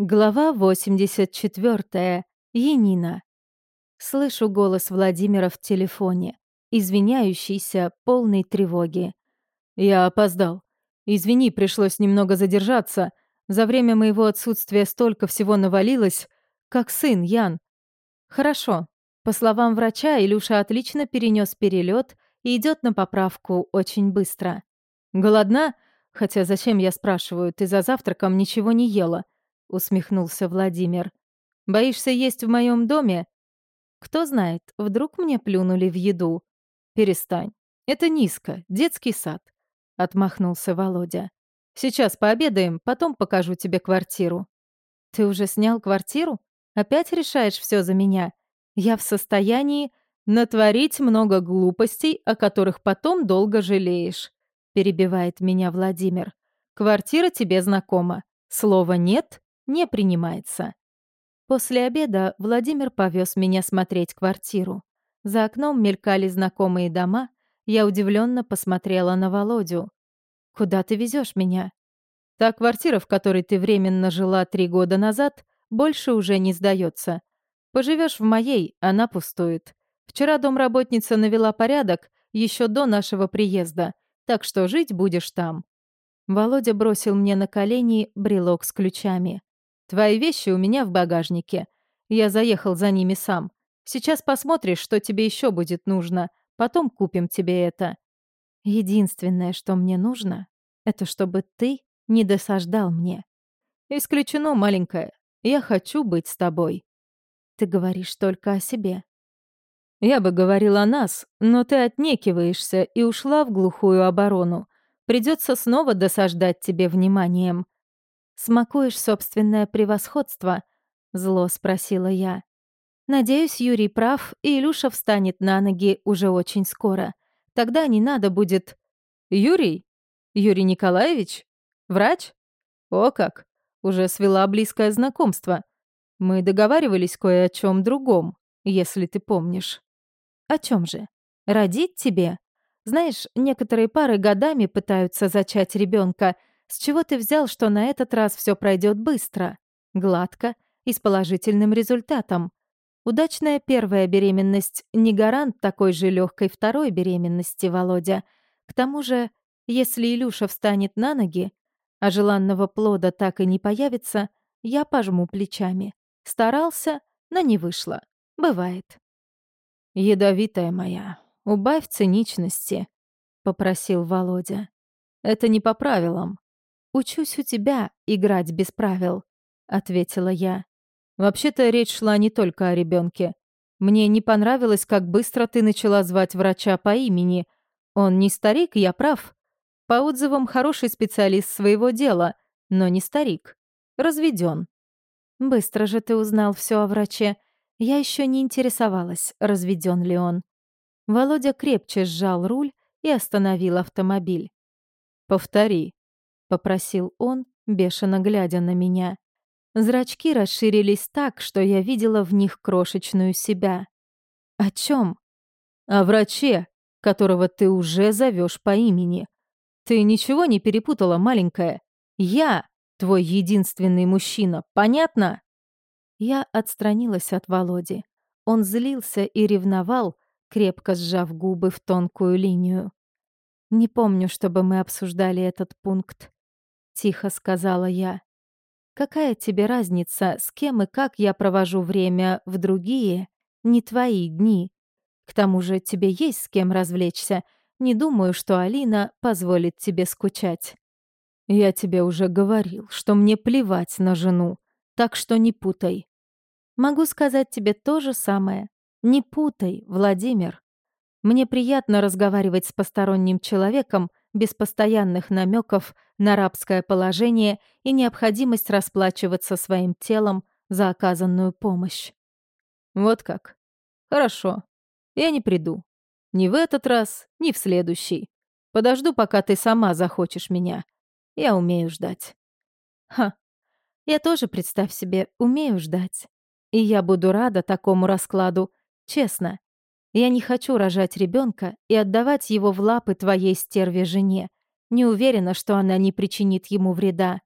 Глава 84. Янина. Слышу голос Владимира в телефоне, извиняющийся, полной тревоги. «Я опоздал. Извини, пришлось немного задержаться. За время моего отсутствия столько всего навалилось, как сын, Ян». «Хорошо. По словам врача, Илюша отлично перенес перелет и идет на поправку очень быстро». «Голодна? Хотя зачем я спрашиваю, ты за завтраком ничего не ела?» — усмехнулся Владимир. «Боишься есть в моем доме?» «Кто знает, вдруг мне плюнули в еду?» «Перестань. Это низко, детский сад», — отмахнулся Володя. «Сейчас пообедаем, потом покажу тебе квартиру». «Ты уже снял квартиру? Опять решаешь все за меня? Я в состоянии натворить много глупостей, о которых потом долго жалеешь», — перебивает меня Владимир. «Квартира тебе знакома. Слово «нет» не принимается. После обеда Владимир повез меня смотреть квартиру. За окном мелькали знакомые дома. Я удивленно посмотрела на Володю. «Куда ты везешь меня?» «Та квартира, в которой ты временно жила три года назад, больше уже не сдается. Поживешь в моей, она пустует. Вчера домработница навела порядок еще до нашего приезда, так что жить будешь там». Володя бросил мне на колени брелок с ключами. «Твои вещи у меня в багажнике. Я заехал за ними сам. Сейчас посмотришь, что тебе еще будет нужно. Потом купим тебе это». «Единственное, что мне нужно, это чтобы ты не досаждал мне». «Исключено, маленькая. Я хочу быть с тобой». «Ты говоришь только о себе». «Я бы говорил о нас, но ты отнекиваешься и ушла в глухую оборону. Придется снова досаждать тебе вниманием. «Смакуешь собственное превосходство?» — зло спросила я. «Надеюсь, Юрий прав, и Илюша встанет на ноги уже очень скоро. Тогда не надо будет...» «Юрий? Юрий Николаевич? Врач? О как! Уже свела близкое знакомство. Мы договаривались кое о чем другом, если ты помнишь». «О чем же? Родить тебе?» Знаешь, некоторые пары годами пытаются зачать ребенка. С чего ты взял, что на этот раз все пройдет быстро, гладко и с положительным результатом? Удачная первая беременность не гарант такой же легкой второй беременности, Володя. К тому же, если Илюша встанет на ноги, а желанного плода так и не появится, я пожму плечами. Старался, но не вышло. Бывает. Ядовитая моя, «Убавь циничности», — попросил Володя. «Это не по правилам». «Учусь у тебя играть без правил», — ответила я. «Вообще-то речь шла не только о ребенке. Мне не понравилось, как быстро ты начала звать врача по имени. Он не старик, я прав. По отзывам, хороший специалист своего дела, но не старик. Разведен. Быстро же ты узнал все о враче. Я еще не интересовалась, разведен ли он. Володя крепче сжал руль и остановил автомобиль. «Повтори», — попросил он, бешено глядя на меня. Зрачки расширились так, что я видела в них крошечную себя. «О чем? «О враче, которого ты уже зовешь по имени. Ты ничего не перепутала, маленькая? Я твой единственный мужчина, понятно?» Я отстранилась от Володи. Он злился и ревновал, крепко сжав губы в тонкую линию. «Не помню, чтобы мы обсуждали этот пункт», — тихо сказала я. «Какая тебе разница, с кем и как я провожу время в другие, не твои дни? К тому же тебе есть с кем развлечься. Не думаю, что Алина позволит тебе скучать». «Я тебе уже говорил, что мне плевать на жену, так что не путай». «Могу сказать тебе то же самое. Не путай, Владимир. Мне приятно разговаривать с посторонним человеком без постоянных намеков на рабское положение и необходимость расплачиваться своим телом за оказанную помощь. Вот как. Хорошо. Я не приду. Ни в этот раз, ни в следующий. Подожду, пока ты сама захочешь меня. Я умею ждать. Ха. Я тоже, представь себе, умею ждать. И я буду рада такому раскладу, Честно, я не хочу рожать ребенка и отдавать его в лапы твоей стерве жене. Не уверена, что она не причинит ему вреда.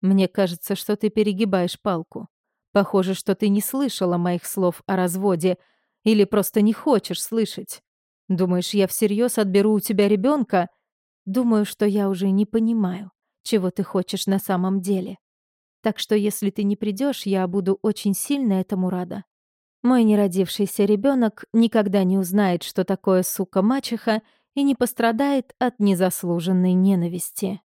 Мне кажется, что ты перегибаешь палку. Похоже, что ты не слышала моих слов о разводе или просто не хочешь слышать. Думаешь, я всерьез отберу у тебя ребенка? Думаю, что я уже не понимаю, чего ты хочешь на самом деле. Так что если ты не придешь, я буду очень сильно этому рада. Мой неродившийся ребенок никогда не узнает, что такое сука-мачеха, и не пострадает от незаслуженной ненависти.